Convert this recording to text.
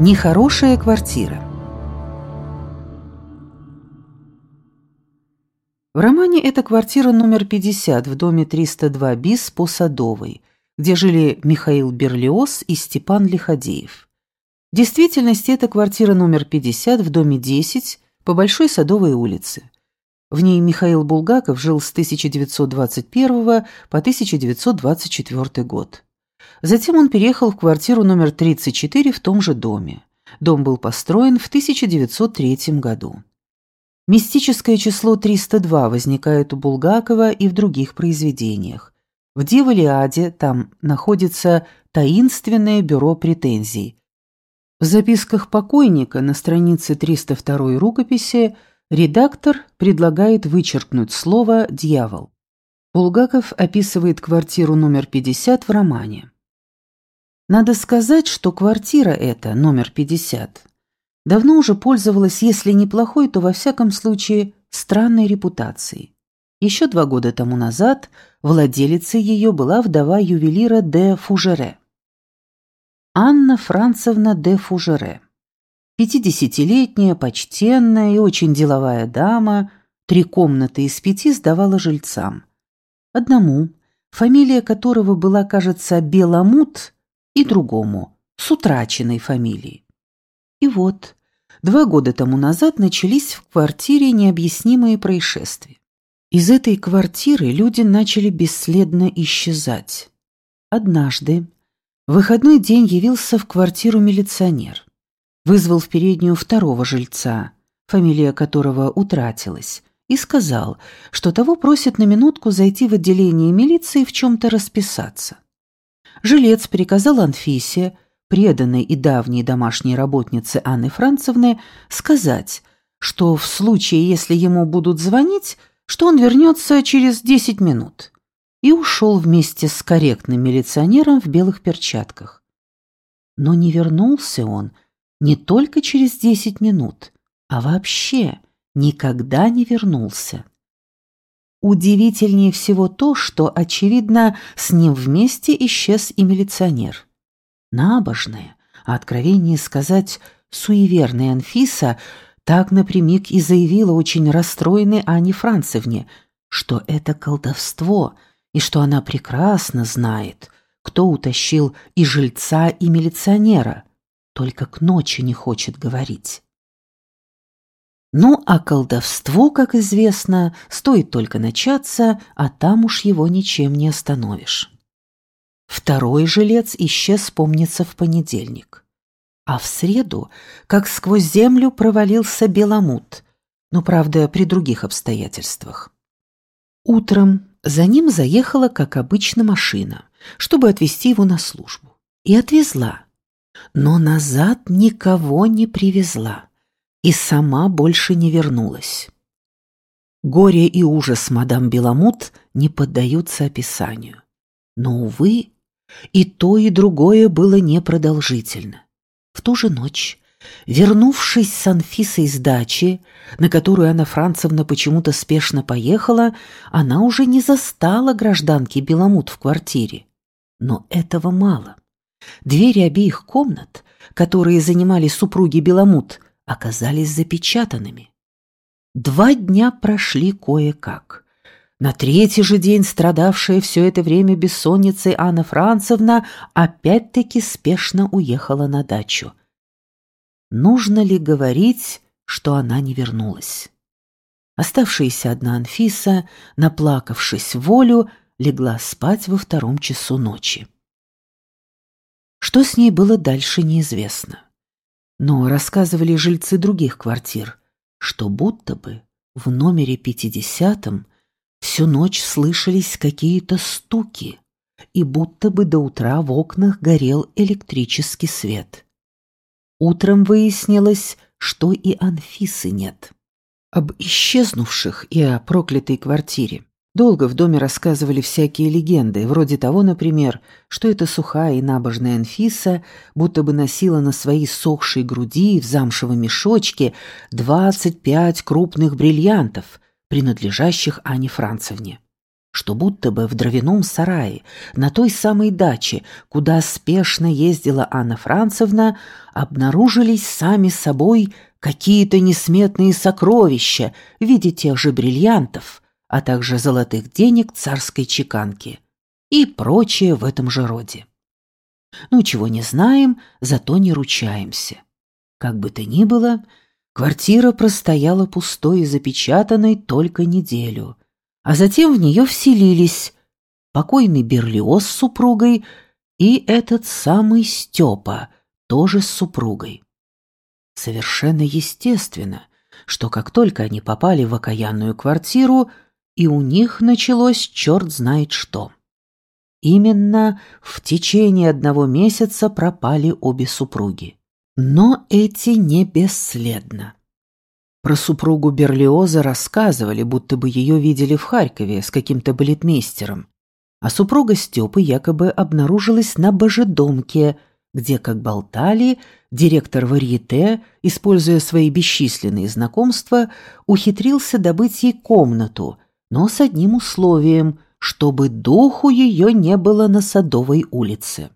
Нехорошая квартира. В романе это квартира номер 50 в доме 302 БИС по Садовой, где жили Михаил Берлиоз и Степан Лиходеев. В действительности это квартира номер 50 в доме 10 по Большой Садовой улице. В ней Михаил Булгаков жил с 1921 по 1924 год. Затем он переехал в квартиру номер 34 в том же доме. Дом был построен в 1903 году. Мистическое число 302 возникает у Булгакова и в других произведениях. В «Дьяволиаде» там находится таинственное бюро претензий. В записках покойника на странице 302 рукописи редактор предлагает вычеркнуть слово «дьявол». Булгаков описывает квартиру номер 50 в романе. Надо сказать, что квартира эта, номер 50, давно уже пользовалась, если не плохой, то во всяком случае странной репутацией. Еще два года тому назад владелицей ее была вдова ювелира де Фужере. Анна Францевна де Фужере. Пятидесятилетняя, почтенная и очень деловая дама, три комнаты из пяти сдавала жильцам. Одному, фамилия которого была, кажется, Беломут, и другому, с утраченной фамилией. И вот, два года тому назад начались в квартире необъяснимые происшествия. Из этой квартиры люди начали бесследно исчезать. Однажды, в выходной день явился в квартиру милиционер. Вызвал в переднюю второго жильца, фамилия которого утратилась, и сказал, что того просят на минутку зайти в отделение милиции в чем-то расписаться. Жилец приказал Анфисе, преданной и давней домашней работнице Анны Францевны, сказать, что в случае, если ему будут звонить, что он вернется через десять минут, и ушел вместе с корректным милиционером в белых перчатках. Но не вернулся он не только через десять минут, а вообще никогда не вернулся. Удивительнее всего то, что, очевидно, с ним вместе исчез и милиционер. Набожная, а откровение сказать, суеверная Анфиса так напрямик и заявила очень расстроенной Ане Францевне, что это колдовство, и что она прекрасно знает, кто утащил и жильца, и милиционера, только к ночи не хочет говорить. Ну, а колдовство, как известно, стоит только начаться, а там уж его ничем не остановишь. Второй жилец исчез, помнится, в понедельник. А в среду, как сквозь землю, провалился Беломут, но, правда, при других обстоятельствах. Утром за ним заехала, как обычно, машина, чтобы отвезти его на службу. И отвезла. Но назад никого не привезла и сама больше не вернулась. Горе и ужас мадам Беламут не поддаются описанию. Но, увы, и то, и другое было непродолжительно. В ту же ночь, вернувшись с Анфисой с дачи, на которую Анна Францевна почему-то спешно поехала, она уже не застала гражданки Беламут в квартире. Но этого мало. Двери обеих комнат, которые занимали супруги Беламут, оказались запечатанными. Два дня прошли кое-как. На третий же день страдавшая все это время бессонницей Анна Францевна опять-таки спешно уехала на дачу. Нужно ли говорить, что она не вернулась? Оставшаяся одна Анфиса, наплакавшись волю, легла спать во втором часу ночи. Что с ней было дальше, неизвестно. Но рассказывали жильцы других квартир, что будто бы в номере пятидесятом всю ночь слышались какие-то стуки, и будто бы до утра в окнах горел электрический свет. Утром выяснилось, что и Анфисы нет. Об исчезнувших и о проклятой квартире Долго в доме рассказывали всякие легенды, вроде того, например, что эта сухая и набожная Анфиса будто бы носила на своей сохшей груди в замшевом мешочке двадцать пять крупных бриллиантов, принадлежащих Ане Францевне. что будто бы в дровяном сарае, на той самой даче, куда спешно ездила Анна Францевна, обнаружились сами собой какие-то несметные сокровища в виде тех же бриллиантов, а также золотых денег царской чеканки и прочее в этом же роде. Ну, чего не знаем, зато не ручаемся. Как бы то ни было, квартира простояла пустой и запечатанной только неделю, а затем в нее вселились покойный Берлиоз с супругой и этот самый Степа, тоже с супругой. Совершенно естественно, что как только они попали в окаянную квартиру, и у них началось черт знает что. Именно в течение одного месяца пропали обе супруги. Но эти не бесследно. Про супругу Берлиоза рассказывали, будто бы ее видели в Харькове с каким-то балетмейстером. А супруга Степы якобы обнаружилась на Божедомке, где, как болтали, директор Варьете, используя свои бесчисленные знакомства, ухитрился добыть ей комнату, но с одним условием, чтобы духу ее не было на Садовой улице.